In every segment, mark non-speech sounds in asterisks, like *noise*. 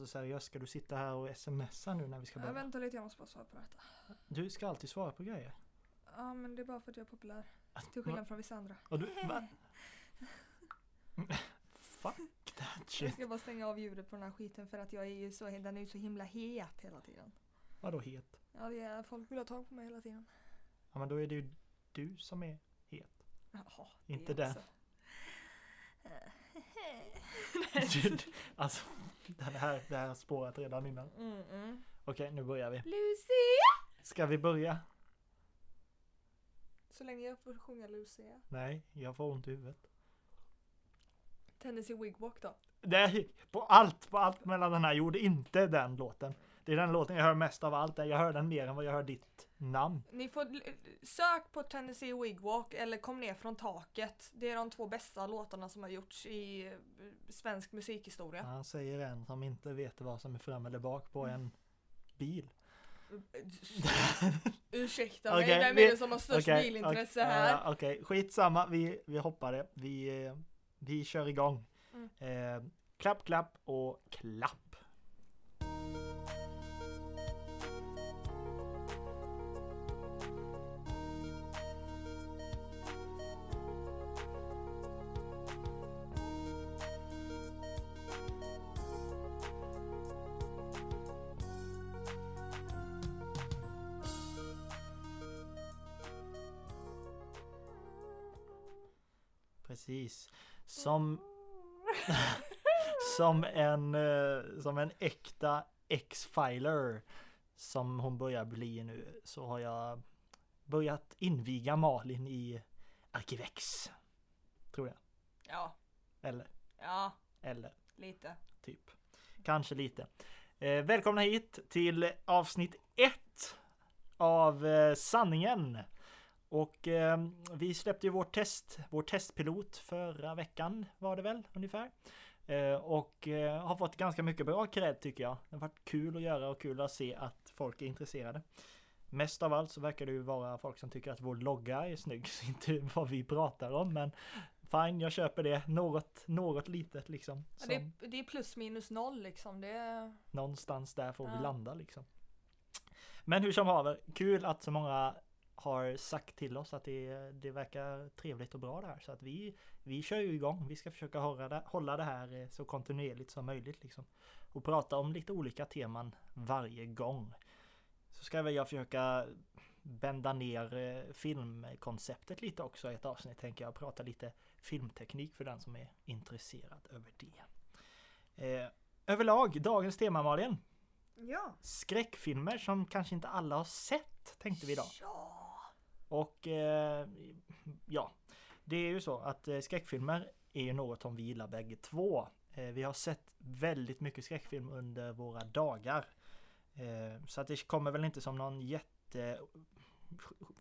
Alltså seriöst, ska du sitta här och smsa nu när vi ska Jag börja? väntar lite, jag måste bara svara på detta. Du ska alltid svara på grejer. Ja men det är bara för att jag är populär. Till skillnad från vissa andra. Och du, va? *laughs* Fuck that Jag shit. ska bara stänga av ljudet på den här skiten för att jag är ju så, den är ju så himla het hela tiden. Vadå het? Ja det är, folk vill ha tag på mig hela tiden. Ja men då är det ju du som är het. Jaha, Inte det också. Du- *laughs* alltså, det här, det här har spårat redan innan. Mm, mm. Okej, nu börjar vi. Lucia! Ska vi börja? Så länge jag får sjunga Lucia. Nej, jag får ont i huvudet. Tennessee Wigwalk då? Nej, på allt, på allt mellan den här gjorde inte den låten. Det är den låten jag hör mest av allt. Jag hör den mer än vad jag hör ditt namn. Ni får sök på Tennessee Wigwalk eller Kom ner från taket. Det är de två bästa låtarna som har gjorts i eh, svensk musikhistoria. Han säger en som inte vet vad som är fram eller bak på en bil. *laughs* Ursäkta mig, Okej, vem är det som har störst Okej, bilintresse okej, här? ja, Okej, skitsamma. Vi, vi hoppar det. Vi, eh, vi kör igång. Mm. Eh, klapp, klapp och klapp. Som, *laughs* som en, eh, som en äkta X-filer som hon börjar bli nu så har jag börjat inviga Malin i Arkivex. Tror jag. Ja, Eller, ja, eller lite. typ. Kanske lite. Eh, välkomna hit till avsnitt ett av eh, Sanningen. Och eh, vi släppte ju vårt test, vår testpilot förra veckan var det väl ungefär. Eh, och eh, har fått ganska mycket bra cred tycker jag. Det har varit kul att göra och kul att se att folk är intresserade. Mest av allt så verkar det ju vara folk som tycker att vår logga är snygg, *laughs* så inte vad vi pratar om. Men fine, jag köper det. Något, något litet liksom. Ja, det, är, det är plus minus noll liksom. Det är... Någonstans där får vi Ja. landa liksom. Men hur som haver, kul att så många har sagt till oss att det, det verkar trevligt och bra där. Så att vi, vi kör ju igång. Vi ska försöka hålla det, hålla det här eh, så kontinuerligt som möjligt liksom. Och prata om lite olika teman varje gång. Så ska väl jag försöka bända ner eh, filmkonceptet lite också i ett avsnitt tänker jag. Prata lite filmteknik för den som är intresserad över det. Eh, överlag, dagens tema Malin. Ja. Skräckfilmer som kanske inte alla har sett tänkte vi idag. Ja. Och eh, ja, det är ju så att eh, skräckfilmer är ju något som vi gillar bägge två. Eh, vi har sett väldigt mycket skräckfilm under våra dagar. Eh, så att det kommer väl inte som någon jätte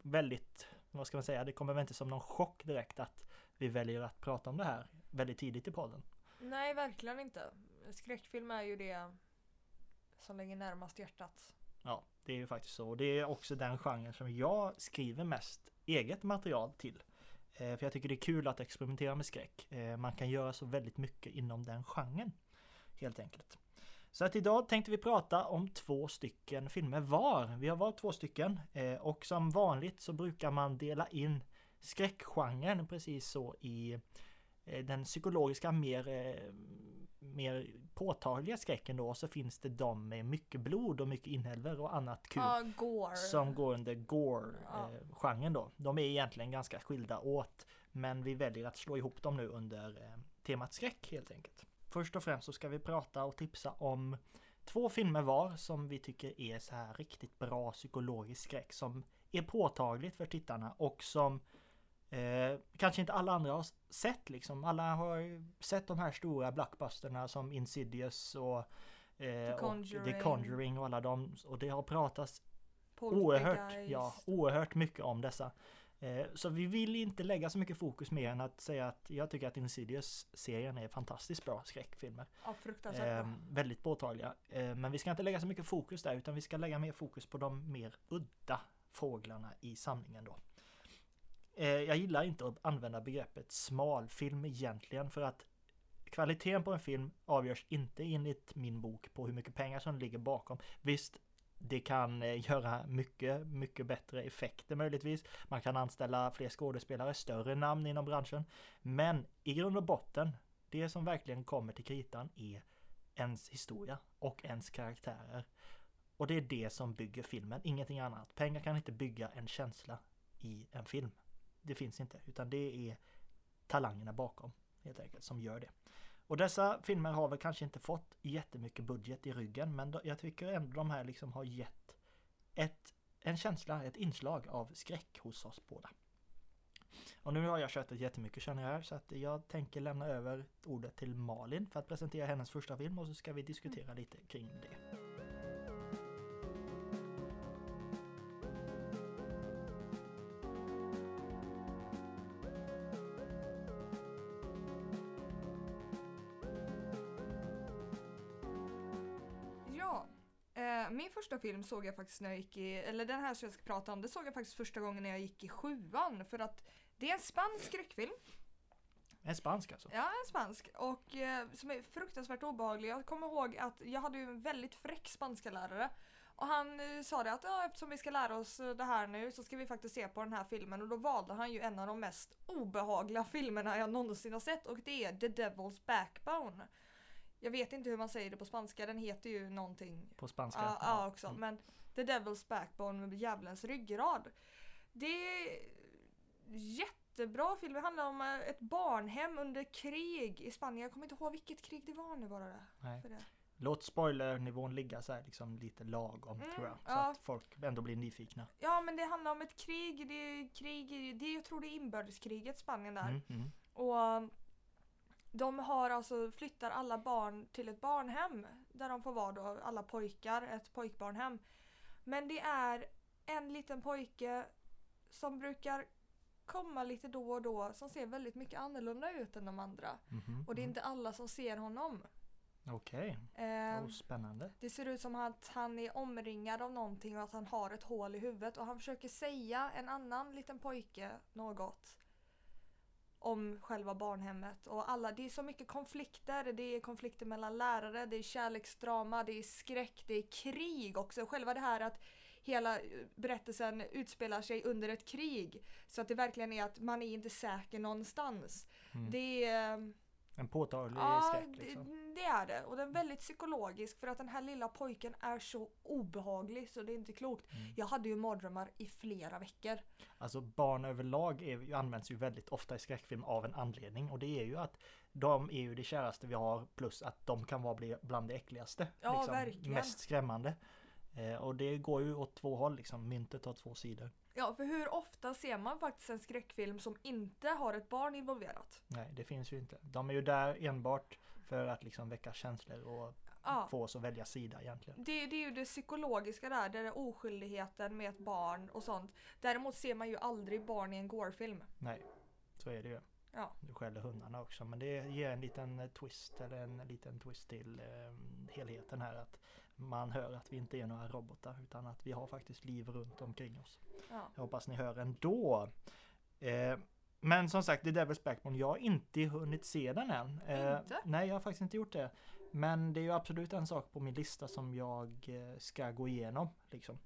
väldigt, vad ska man säga, det kommer väl inte som någon chock direkt att vi väljer att prata om det här väldigt tidigt i podden. Nej, verkligen inte. Skräckfilm är ju det som ligger närmast hjärtat. Ja, det är ju faktiskt så. Och det är också den genren som jag skriver mest eget material till. Eh, för jag tycker det är kul att experimentera med skräck. Eh, man kan göra så väldigt mycket inom den genren. Helt enkelt. Så att idag tänkte vi prata om två stycken filmer var. Vi har valt två stycken eh, och som vanligt så brukar man dela in skräckgenren precis så i eh, den psykologiska mer, eh, mer påtagliga skräcken då. Så finns det de med mycket blod och mycket inälvor och annat kul. Ja, gore. Som går under gore-genren då. De är egentligen ganska skilda åt. Men vi väljer att slå ihop dem nu under eh, temat skräck helt enkelt. Först och främst så ska vi prata och tipsa om två filmer var som vi tycker är så här riktigt bra psykologisk skräck som är påtagligt för tittarna och som eh, kanske inte alla andra har sett liksom. Alla har sett de här stora blockbusterna som Insidious och, eh, och Conjuring. The Conjuring och alla dem. Och det har pratats oerhört, ja, oerhört mycket om dessa. Eh, Så vi vill inte lägga så mycket fokus mer än att säga att jag tycker att Insidious-serien är fantastiskt bra skräckfilmer. Ja, fruktansvärt Eh, bra. väldigt påtagliga. Eh, men vi ska inte lägga så mycket fokus där utan vi ska lägga mer fokus på de mer udda fåglarna i samlingen då. Eh, jag gillar inte att använda begreppet smalfilm egentligen för att kvaliteten på en film avgörs inte enligt min bok på hur mycket pengar som ligger bakom. Visst, det kan eh, göra mycket, mycket bättre effekter möjligtvis. Man kan anställa fler skådespelare, större namn inom branschen. Men i grund och botten, det som verkligen kommer till kritan är ens historia och ens karaktärer. Och det är det som bygger filmen, ingenting annat. Pengar kan inte bygga en känsla i en film. Det finns inte, utan det är talangerna bakom helt enkelt som gör det. Och dessa filmer har väl kanske inte fått jättemycket budget i ryggen men jag tycker ändå de här liksom har gett ett, en känsla, ett inslag av skräck hos oss båda. Och nu har jag tjatat jättemycket känner jag här så att jag tänker lämna över ordet till Malin för att presentera hennes första film och så ska vi diskutera lite kring det. Min första film såg jag faktiskt när jag gick i, eller den här som jag ska prata om, det såg jag faktiskt första gången när jag gick i sjuan. För att det är en spansk skräckfilm. En spansk alltså? Ja, en spansk. Och eh, som är fruktansvärt obehaglig. Jag kommer ihåg att jag hade ju en väldigt fräck spanska lärare. Och han eh, sa det att ja, eftersom vi ska lära oss det här nu så ska vi faktiskt se på den här filmen. Och då valde han ju en av de mest obehagliga filmerna jag någonsin har sett. Och det är The Devil's Backbone. Jag vet inte hur man säger det på spanska, den heter ju någonting. På spanska? Ja, också. Mm. Men The Devil's Backbone med djävulens ryggrad. Det är jättebra film. Det handlar om eh, ett barnhem under krig i Spanien. Jag kommer inte ihåg vilket krig det var nu bara. Det. Nej. För det. Låt spoilernivån ligga så här liksom lite lagom mm, tror jag. Så ja. att folk ändå blir nyfikna. Ja men det handlar om ett krig. Det är krig, det är, jag tror det är inbördeskriget Spanien där. Mm, mm. Och de har alltså, flyttar alla barn till ett barnhem där de får vara då, alla pojkar, ett pojkbarnhem. Men det är en liten pojke som brukar komma lite då och då som ser väldigt mycket annorlunda ut än de andra. Mm -hmm. Och det är inte alla som ser honom. Okej, okay. eh, oh, spännande. Det ser ut som att han är omringad av någonting och att han har ett hål i huvudet och han försöker säga en annan liten pojke något om själva barnhemmet. Och alla, det är så mycket konflikter. Det är konflikter mellan lärare, det är kärleksdrama, det är skräck, det är krig också. Själva det här att hela berättelsen utspelar sig under ett krig. Så att det verkligen är att man är inte säker någonstans. Mm. Det är en påtaglig ja, skräck liksom. det, det är det. Och den är väldigt psykologisk för att den här lilla pojken är så obehaglig så det är inte klokt. Mm. Jag hade ju mardrömmar i flera veckor. Alltså barn överlag är, används ju väldigt ofta i skräckfilm av en anledning och det är ju att de är ju det käraste vi har plus att de kan vara bland det äckligaste. Ja, liksom, verkligen. Mest skrämmande. Eh, och det går ju åt två håll liksom, myntet har två sidor. Ja, för hur ofta ser man faktiskt en skräckfilm som inte har ett barn involverat? Nej, det finns ju inte. De är ju där enbart för att liksom väcka känslor och ja. få oss att välja sida egentligen. Det, det är ju det psykologiska där, det är oskyldigheten med ett barn och sånt. Däremot ser man ju aldrig barn i en gore-film. Nej, så är det ju. Ja. Du skäller hundarna också men det ger en liten twist eller en liten twist till eh, helheten här att man hör att vi inte är några robotar utan att vi har faktiskt liv runt omkring oss. Ja. Jag hoppas ni hör ändå. Eh, men som sagt, The Devil's Backbone, jag har inte hunnit se den än. Eh, inte? Nej, jag har faktiskt inte gjort det. Men det är ju absolut en sak på min lista som jag eh, ska gå igenom. Liksom.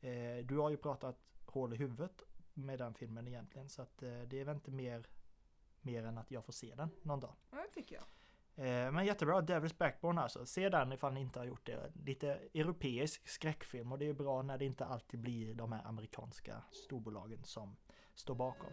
Eh, du har ju pratat hål i huvudet med den filmen egentligen så att eh, det är väl inte mer, mer än att jag får se den någon dag. Ja, det tycker jag. Eh, men jättebra, Devil's Backbone alltså. Se den ifall ni inte har gjort det. Lite europeisk skräckfilm och det är bra när det inte alltid blir de här amerikanska storbolagen som står bakom.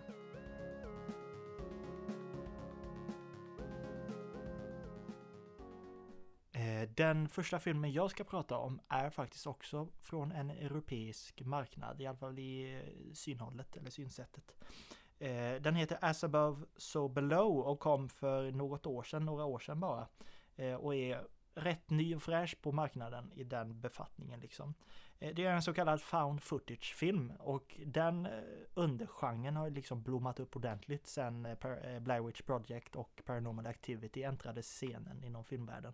Eh, den första filmen jag ska prata om är faktiskt också från en europeisk marknad, i alla fall i eh, synhållet eller synsättet. Eh, den heter As above so below och kom för något år sedan, några år sedan bara. Eh, och är rätt ny och fräsch på marknaden i den befattningen liksom. Eh, det är en så kallad found footage film och den eh, undergenren har liksom blommat upp ordentligt sen eh, eh, Blair Witch Project och Paranormal Activity äntrade scenen inom filmvärlden.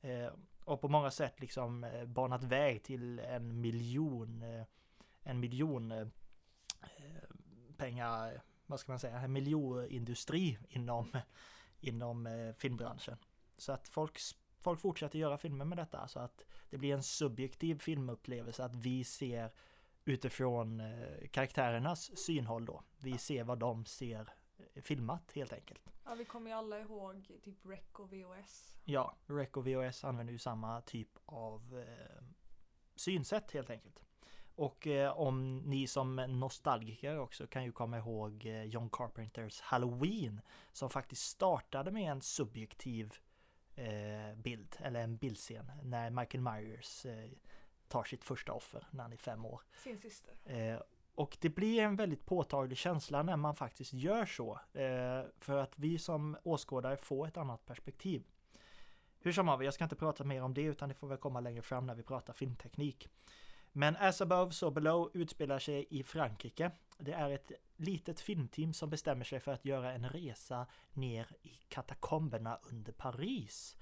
Eh, och på många sätt liksom eh, banat väg till en miljon eh, en miljon pengar vad ska man säga, en miljonindustri inom, inom eh, filmbranschen. Så att folk, folk fortsätter göra filmer med detta så att det blir en subjektiv filmupplevelse att vi ser utifrån eh, karaktärernas synhåll då. Vi ser vad de ser eh, filmat helt enkelt. Ja, vi kommer ju alla ihåg typ Rec och VOS. Ja, Rec och VHS använder ju samma typ av eh, synsätt helt enkelt. Och eh, om ni som nostalgiker också kan ju komma ihåg eh, John Carpenters Halloween som faktiskt startade med en subjektiv eh, bild eller en bildscen när Michael Myers eh, tar sitt första offer när han är fem år. Sin syster. Eh, och det blir en väldigt påtaglig känsla när man faktiskt gör så. Eh, för att vi som åskådare får ett annat perspektiv. Hur som haver, jag ska inte prata mer om det utan det får väl komma längre fram när vi pratar filmteknik. Men As above, so below utspelar sig i Frankrike. Det är ett litet filmteam som bestämmer sig för att göra en resa ner i katakomberna under Paris.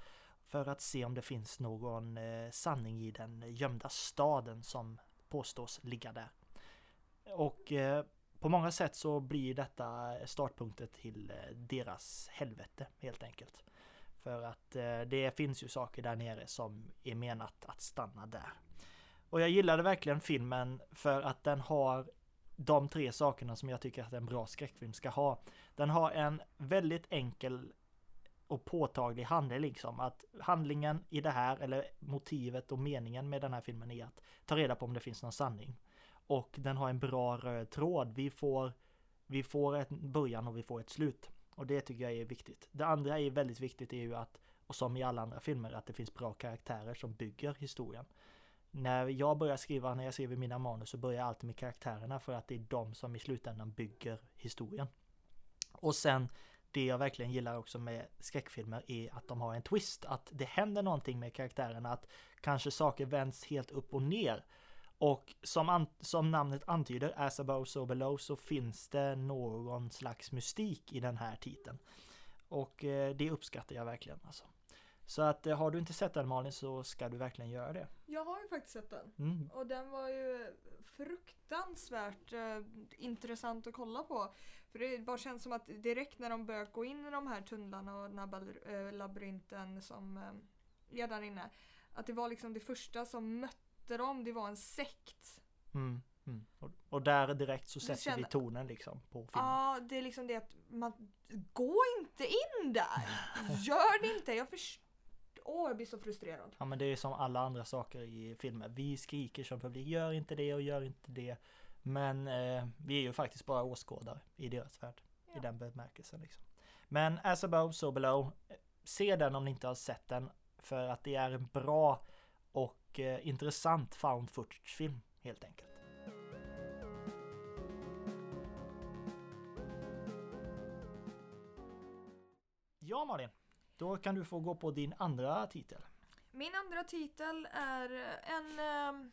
För att se om det finns någon eh, sanning i den gömda staden som påstås ligga där. Och eh, på många sätt så blir detta startpunkten till eh, deras helvete helt enkelt. För att det finns ju saker där nere som är menat att stanna där. Och jag gillade verkligen filmen för att den har de tre sakerna som jag tycker att en bra skräckfilm ska ha. Den har en väldigt enkel och påtaglig handling liksom. Att handlingen i det här, eller motivet och meningen med den här filmen är att ta reda på om det finns någon sanning. Och den har en bra röd tråd. Vi får, vi får en början och vi får ett slut. Och det tycker jag är viktigt. Det andra är väldigt viktigt är ju att, och som i alla andra filmer, att det finns bra karaktärer som bygger historien. När jag börjar skriva, när jag skriver mina manus så börjar jag alltid med karaktärerna för att det är de som i slutändan bygger historien. Och sen det jag verkligen gillar också med skräckfilmer är att de har en twist, att det händer någonting med karaktärerna, att kanske saker vänds helt upp och ner. Och som, an- som namnet antyder, As above so below, så finns det någon slags mystik i den här titeln. Och eh, det uppskattar jag verkligen alltså. Så att eh, har du inte sett den Malin så ska du verkligen göra det. Jag har ju faktiskt sett den. Mm. Och den var ju fruktansvärt eh, intressant att kolla på. För det bara känns som att direkt när de börjar gå in i de här tunnlarna och den här eh, labyrinten som eh, är där inne. Att det var liksom det första som mötte dem, det var en sekt. Mm. Mm. Och, och där direkt så sätter vi känner- tonen liksom på filmen. Ja, det är liksom det att man gå inte in där! *laughs* Gör det inte! Jag förstår. Åh, jag blir så frustrerad. Ja men det är som alla andra saker i filmer. Vi skriker som publik, gör inte det och gör inte det. Men eh, vi är ju faktiskt bara åskådare i deras värld. I Ja. den bemärkelsen liksom. Men As above, so below. Se den om ni inte har sett den. För att det är en bra och eh, intressant found footage-film helt enkelt. Ja Malin, då kan du få gå på din andra titel. Min andra titel är en ehm,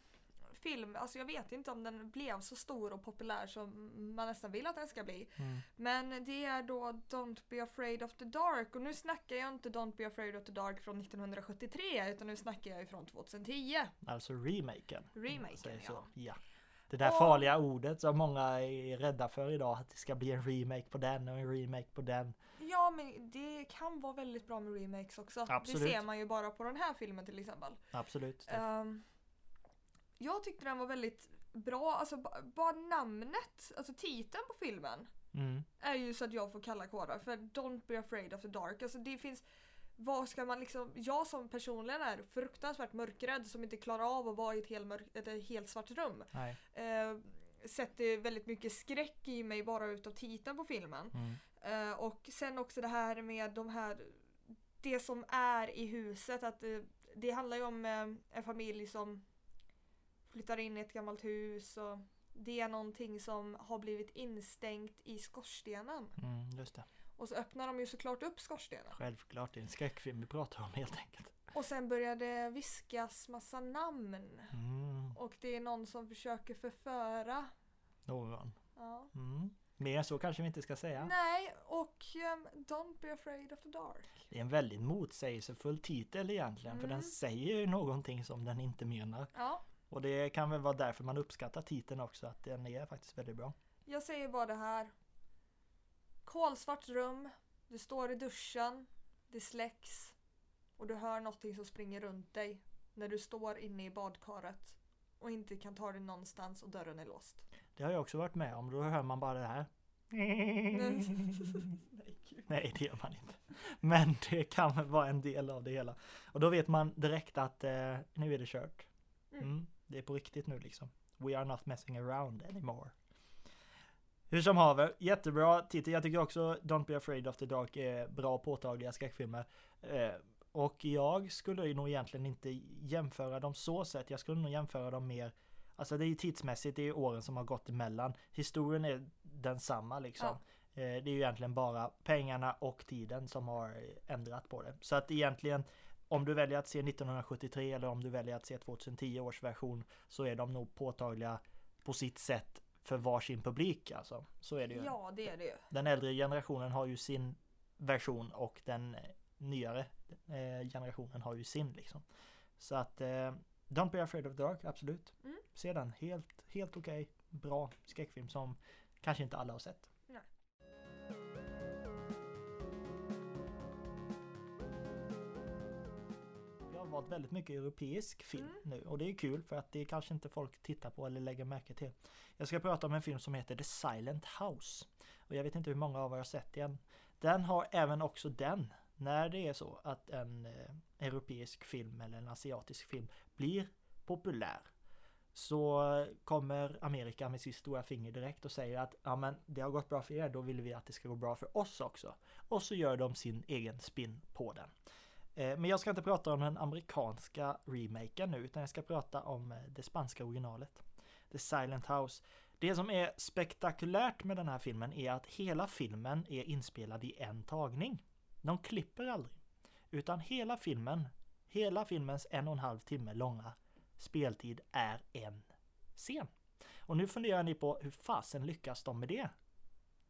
film, alltså jag vet inte om den blev så stor och populär som man nästan vill att den ska bli. Mm. Men det är då Don't Be Afraid of the Dark och nu snackar jag inte Don't Be Afraid of the Dark från 1973 utan nu snackar jag ifrån 2010. Alltså remaken. Remaken, ja. ja. Det där farliga ordet som många är rädda för idag. Att det ska bli en remake på den och en remake på den. Ja men det kan vara väldigt bra med remakes också. Absolut. Det ser man ju bara på den här filmen till exempel. Absolut. Ehm, jag tyckte den var väldigt bra, alltså ba- bara namnet, alltså titeln på filmen Mm. är ju så att jag får kalla kårar för Don't be afraid of the dark. Alltså det finns vad ska man liksom, jag som personligen är fruktansvärt mörkrädd som inte klarar av att vara i ett helt, mörk, ett helt svart rum. Eh, sätter väldigt mycket skräck i mig bara utav titeln på filmen. Mm. Eh, och sen också det här med de här, det som är i huset. Att det, det handlar ju om eh, en familj som flyttar in i ett gammalt hus och det är någonting som har blivit instängt i skorstenen. Mm, just det. Och så öppnar de ju såklart upp skorstenen. Självklart, det är en skräckfilm vi pratar om helt enkelt. Och sen börjar det viskas massa namn. Mm. Och det är någon som försöker förföra. Någon. Ja. Mm. Mer så kanske vi inte ska säga. Nej, och ehm, Don't be afraid of the dark. Det är en väldigt motsägelsefull titel egentligen. För Mm. den säger ju någonting som den inte menar. Ja, Och det kan väl vara därför man uppskattar titeln också. Att den är faktiskt väldigt bra. jag säger bara det här. Kolsvart rum. Du står i duschen, det släcks och du hör någonting som springer runt dig när du står inne i badkaret och inte kan ta dig någonstans och dörren är låst. Det har jag också varit med om. Då hör man bara det här. *laughs* Nej, det gör man inte. Men det kan vara en del av det hela. Och då vet man direkt att eh, nu är det kört. Mm. Mm, det är på riktigt nu liksom. We are not messing around anymore. Hur som haver, jättebra titel. Jag tycker också Don't Be Afraid of the Dark är bra påtagliga skräckfilmer. Eh, och jag skulle nog egentligen inte jämföra dem så sett. Jag skulle nog jämföra dem mer Alltså det är ju tidsmässigt, det är åren som har gått emellan. Historien är densamma liksom. Eh, Det är ju egentligen bara pengarna och tiden som har ändrat på det. Så att egentligen om du väljer att se 1973 eller om du väljer att se 2010 års version så är de nog påtagliga på sitt sätt för varsin publik alltså. Så är det ju. Ja, det är det ju. Den äldre generationen har ju sin version och den nyare eh, generationen har ju sin liksom. Så att eh, Don't be afraid of the dark, absolut. Mm. Se den, helt, helt okej, bra skräckfilm som kanske inte alla har sett. Valt väldigt mycket europeisk film Mm. nu och det är kul för att det kanske inte folk tittar på eller lägger märke till. Jag ska prata om en film som heter The Silent House. Och jag vet inte hur många av er har sett den. Den har även också den, när det är så att en eh, europeisk film eller en asiatisk film blir populär så kommer Amerika med sitt stora finger direkt och säger att ja men det har gått bra för er, då vill vi att det ska gå bra för oss också. Och så gör de sin egen spin på den. Eh, men jag ska inte prata om den amerikanska remaken nu utan jag ska prata om eh, det spanska originalet. The Silent House. Det som är spektakulärt med den här filmen är att hela filmen är inspelad i en tagning. De klipper aldrig. Utan hela filmen, hela filmens en och en halv timme långa speltid är en scen. Och nu funderar ni på hur fasen lyckas de med det?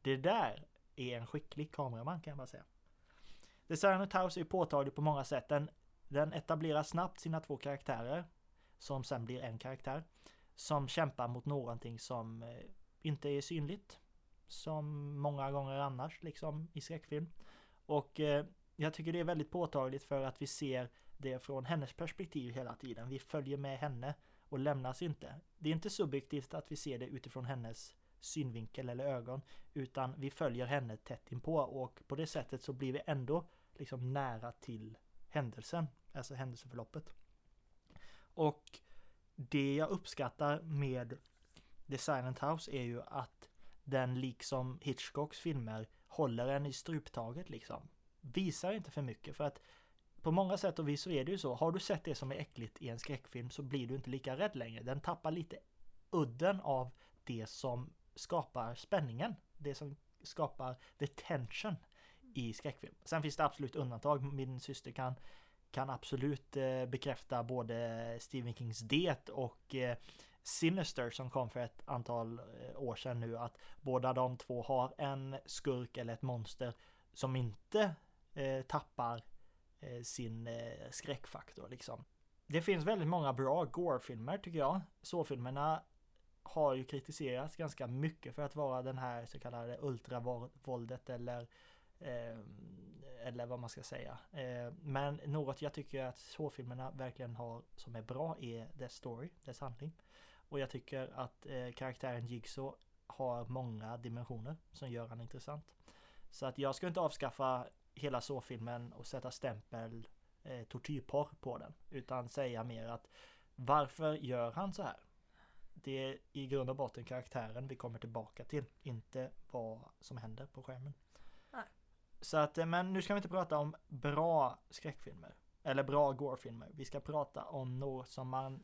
Det där är en skicklig kameraman kan jag bara säga. The Silent House är påtaglig på många sätt. Den, den etablerar snabbt sina två karaktärer som sen blir en karaktär som kämpar mot någonting som eh, inte är synligt som många gånger annars liksom i skräckfilm. Och eh, jag tycker det är väldigt påtagligt för att vi ser det från hennes perspektiv hela tiden. Vi följer med henne och lämnas inte. Det är inte subjektivt att vi ser det utifrån hennes synvinkel eller ögon utan vi följer henne tätt inpå och på det sättet så blir vi ändå liksom nära till händelsen, alltså händelseförloppet. Och det jag uppskattar med The Silent House är ju att den liksom Hitchcocks filmer håller en i struptaget liksom. Visar inte för mycket för att på många sätt och vis så är det ju så. Har du sett det som är äckligt i en skräckfilm så blir du inte lika rädd längre. Den tappar lite udden av det som skapar spänningen. Det som skapar the tension i skräckfilm. Sen finns det absolut undantag. Min syster kan, kan absolut eh, bekräfta både Stephen Kings Det och eh, Sinister som kom för ett antal eh, år sedan nu att båda de två har en skurk eller ett monster som inte eh, tappar eh, sin eh, skräckfaktor liksom. Det finns väldigt många bra gore-filmer tycker jag. Så-filmerna har ju kritiserats ganska mycket för att vara den här så kallade ultravåldet eller eh, Eh, eller vad man ska säga. Eh, men något jag tycker att så-filmerna verkligen har som är bra är dess story, dess handling. Och jag tycker att eh, karaktären Jigsaw har många dimensioner som gör han intressant. Så att jag ska inte avskaffa hela så-filmen och sätta stämpel eh, tortyrporr på den. Utan säga mer att varför gör han så här? Det är i grund och botten karaktären vi kommer tillbaka till, inte vad som händer på skärmen. Så att, eh, men nu ska vi inte prata om bra skräckfilmer. Eller bra gore-filmer. Vi ska prata om något som man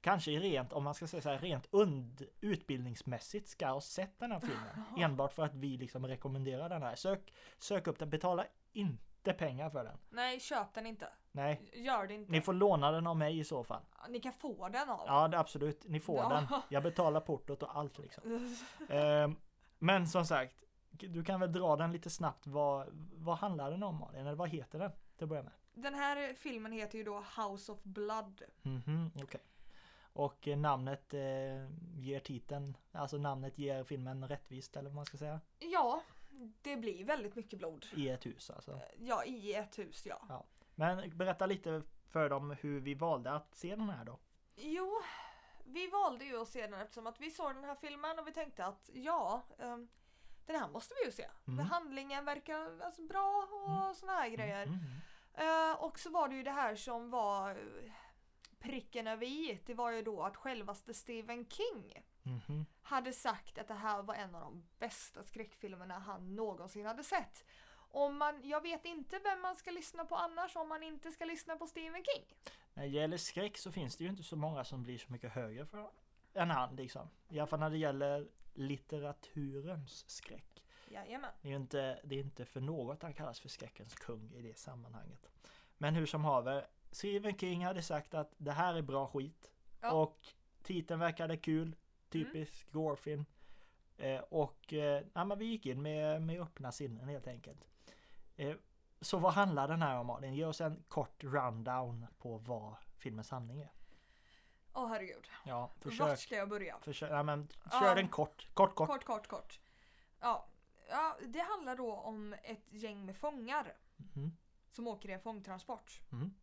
kanske rent, om man ska säga så här, rent und, utbildningsmässigt ska ha sett den här filmen. *laughs* Enbart för att vi liksom rekommenderar den här. Sök, sök upp den, betala inte pengar för den. Nej, köp den inte. Nej, Gör det inte. ni får låna den av mig i så fall. Ni kan få den av. Ja, det, absolut. Ni får Ja. den. Jag betalar portot och allt liksom. *laughs* Ehm, men som sagt, du kan väl dra den lite snabbt. Vad, vad handlar den om Malin? Eller vad heter den? Till att börja med. Den här filmen heter ju då House of Blood. Mhm, okej. Och eh, namnet eh, ger titeln, alltså namnet ger filmen rättvist eller vad man ska säga. Ja, det blir väldigt mycket blod. I ett hus alltså. Ja, i ett hus ja. Men berätta lite för dem hur vi valde att se den här då. Jo, vi valde ju att se den eftersom att vi såg den här filmen och vi tänkte att ja, ehm, den här måste vi ju se. Mm. Handlingen verkar alltså, bra och Mm. såna här grejer. Mm. Eh, och så var det ju det här som var eh, pricken över i. Det var ju då att självaste Stephen King Mhm. hade sagt att det här var en av de bästa skräckfilmerna han någonsin hade sett. Om man, jag vet inte vem man ska lyssna på annars om man inte ska lyssna på Stephen King. När det gäller skräck så finns det ju inte så många som blir så mycket högre för än han liksom. I alla fall när det gäller litteraturens skräck. Jajamän. Det är inte, det är inte för något han kallas för skräckens kung i det sammanhanget. Men hur som haver, Stephen King hade sagt att det här är bra skit. Ja. Och titeln verkade kul. Typisk gorefilm. Eh, och eh, ja, men vi gick in med, med öppna sinnen helt enkelt. Eh, så vad handlar den här om Malin? Ge oss en kort rundown på vad filmens handling är. Åh herregud. Ja, Vart försök. ska jag börja? försök ja, men, kör den kort. Kort, kort. Kort, kort, kort. Ja. ja, det handlar då om ett gäng med fångar Mhm. som åker i en fångtransport. Mm.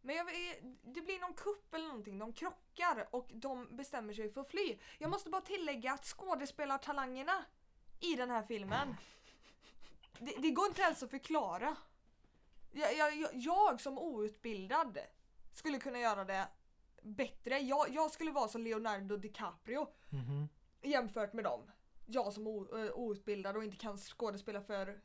Men jag, det blir någon kupp eller någonting, de krockar och de bestämmer sig för att fly. Jag måste bara tillägga att skådespelartalangerna i den här filmen, det, det går inte ens att förklara. Jag, jag, jag, jag som outbildad skulle kunna göra det bättre. Jag, jag skulle vara som Leonardo DiCaprio Mhm. jämfört med dem. Jag som o, ö, outbildad och inte kan skådespela för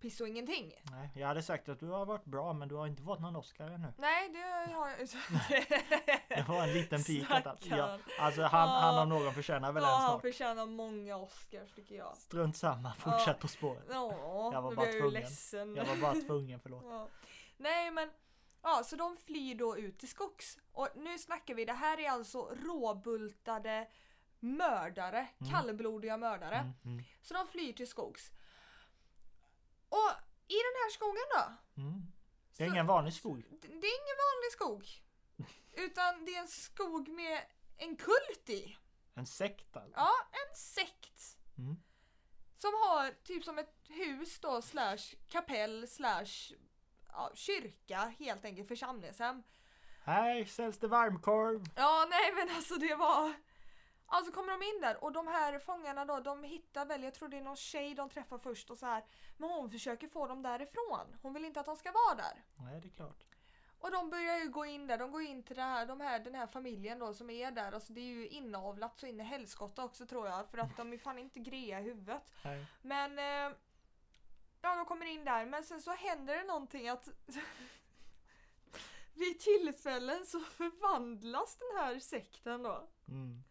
piss och ingenting. Nej, jag hade sagt att du har varit bra men du har inte fått någon Oscar ännu. Nej, det har jag *laughs* Det var en liten pik. att- Ja, alltså han, han om någon förtjänar väl en Ja, han snart. förtjänar många Oscars tycker jag. Strunt samma, fortsätt på spåret. Ja, Jag var bara jag tvungen. ledsen. Jag var bara tvungen, förlåt. *laughs* Ja. Nej men, ja så de flyr då ut till skogs. Och nu snackar vi, det här är alltså råbultade mördare, Mm. kallblodiga mördare. Mm, mm, Så de flyr till skogs. Och i den här skogen då? mm. Det är ingen vanlig skog. Det det är ingen vanlig skog. *laughs* Utan det är en skog med en kult i. En sekt alltså. Ja, en sekt. Mm. Som har typ som ett hus då slash kapell slash ja, kyrka helt enkelt församlingshem. Här säljs det varmkorv. Ja nej men alltså det var Alltså kommer de in där och de här fångarna då de hittar väl, jag tror det är någon tjej de träffar först och så här. Men hon försöker få dem därifrån. Hon vill inte att de ska vara där. Nej, det är klart. Och de börjar ju gå in där, de går in till det här, de här, den här familjen då som är där. Alltså det är ju inavlat så in i helskotta också tror jag. För att de är fan inte grea i huvudet. Nej. Men eh, ja, de kommer in där men sen så händer det någonting att *laughs* vid tillfällen så förvandlas den här sekten då Mm.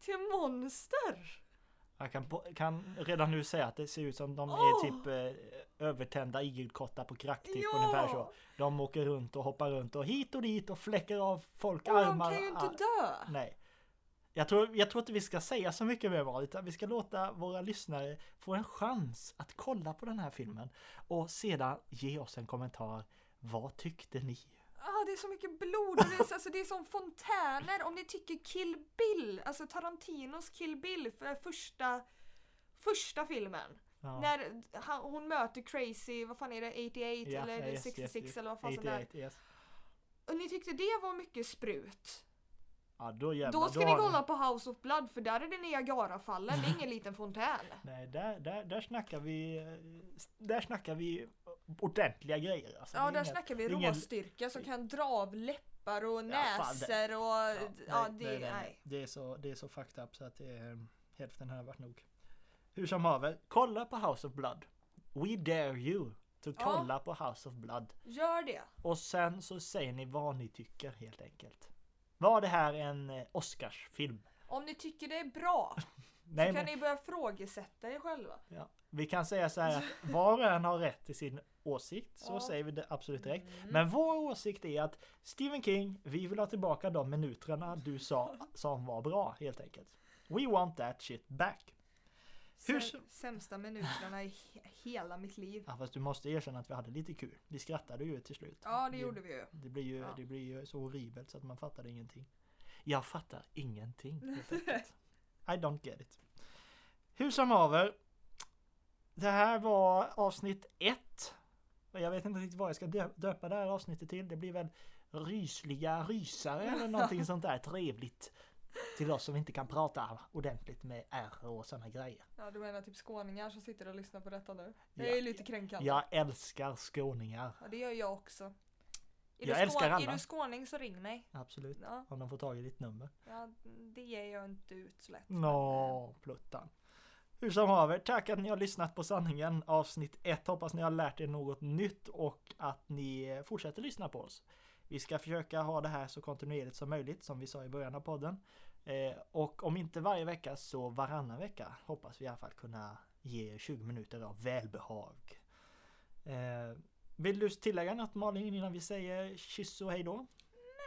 till monster. Jag kan, kan redan nu säga att det ser ut som de är Åh! typ eh, övertända igelkottar på kracktipp Ja! ungefär så. De åker runt och hoppar runt och hit och dit och fläcker av folk Och de armar. kan ju inte dö. Nej. Jag tror, jag tror inte vi ska säga så mycket mer det, utan vi ska låta våra lyssnare få en chans att kolla på den här filmen och sedan ge oss en kommentar. Vad tyckte ni? Ah, det är så mycket blod och det är, så- alltså, det är som fontäner. Om ni tycker Kill Bill, alltså Tarantinos Kill Bill för första, första filmen. Ja. När han, hon möter Crazy, vad fan är det, 88 Ja, eller yes, 66 yes, eller vad fan som det är. 88, yes. Och ni tyckte det var mycket sprut. Ja, då jävlar. Då ska ni har kolla på House of Blood för där är det Niagarafallen, det är ingen liten fontän. *laughs* Nej, där, där, där snackar vi eh, Där snackar vi ordentliga grejer. Alltså, Ja, det är där inget- snackar vi det ingen- råstyrka som kan dra av läppar och Ja, fan, det- näsor och... Ja, det... nej, nej, Nej. Det är så, det är så fucked up så att det är, hälften hade varit nog. Hur som haver, kolla på House of Blood. We dare you to Ja. kolla på House of Blood. Gör det. Och sen så säger ni vad ni tycker helt enkelt. Var det här en eh, Oscarsfilm? Om ni tycker det är bra *laughs* Nej, så kan men, ni börja frågesätta er själva. ja, vi kan säga så här att var och en har rätt till sin åsikt. Så Ja. säger vi det absolut direkt. Mm. Men vår åsikt är att Stephen King, vi vill ha tillbaka de minuterna du sa *laughs* som var bra helt enkelt. We want that shit back. Hur Sämsta minuterna i he- hela mitt liv. Ja, fast du måste erkänna att vi hade lite kul. Vi skrattade ju till slut. Ja, det gjorde vi ju. Det blir ju, Ja. det blir ju så horribelt så att man fattade ingenting. Jag fattar ingenting. *laughs* I don't get it. Hur som haver. det här var avsnitt ett. Jag vet inte riktigt vad jag ska dö- döpa det här avsnittet till. Det blir väl rysliga rysare eller någonting *laughs* sånt där trevligt. Till oss som inte kan prata ordentligt med R och sådana grejer. Ja, du menar typ skåningar som sitter och lyssnar på detta nu? Ja, Det är lite kränkande. Jag älskar skåningar. Ja, det gör jag också. Är Jag älskar alla. Är du skåning så ring mig. Absolut. Ja, Om de får tag i ditt nummer. ja det ger jag inte ut så lätt. Nå, pluttan. Hur som haver, tack att ni har lyssnat på sanningen avsnitt 1. Hoppas ni har lärt er något nytt och att ni fortsätter lyssna på oss. Vi ska försöka ha det här så kontinuerligt som möjligt som vi sa i början av podden. Eh, och om inte varje vecka så varannan vecka hoppas vi i alla fall kunna ge 20 minuter av välbehag. Eh, vill du tillägga något Malin innan vi säger kyss och hej då?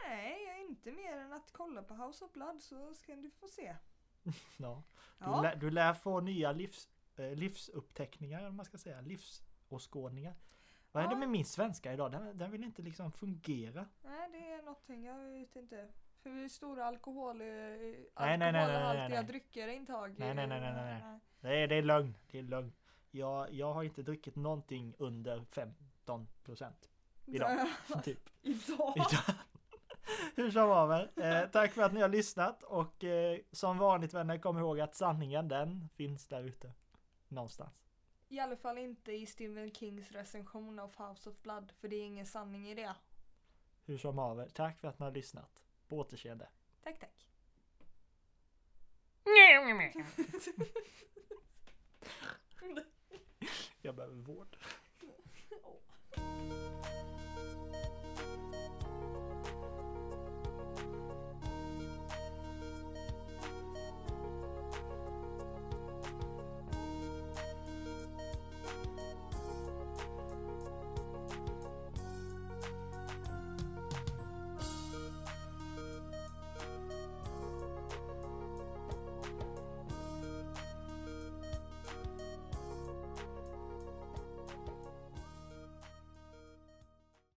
Nej, inte mer än att kolla på House of Blood så ska du få se. *laughs* Ja. Du, Ja, lär, du lär få nya livs, eh, livsuppteckningar, eller man ska säga, livsåskådningar. Vad är det Ja. med min svenska idag? Den, den vill inte liksom fungera. nej det är någonting, jag vet inte. För hur stora alkohol, eh, nej, nej, nej, nej, alkoholhaltiga drycker intag. Nej, nej, nej, nej, nej, nej. Det är, det är lögn. Det är lögn. Jag, jag har inte druckit någonting under 15 procent. Idag. *laughs* Typ. *laughs* Idag. Idag. *laughs* Hur som haver. Eh, tack för att ni har lyssnat och eh, som vanligt vänner kom ihåg att sanningen den finns där ute. Någonstans. I alla fall inte i Stephen Kings recension av House of Blood, för det är ingen sanning i det. Hur som haver. Tack för att ni har lyssnat. På återseende. Tack, tack. *laughs* Jag behöver vård.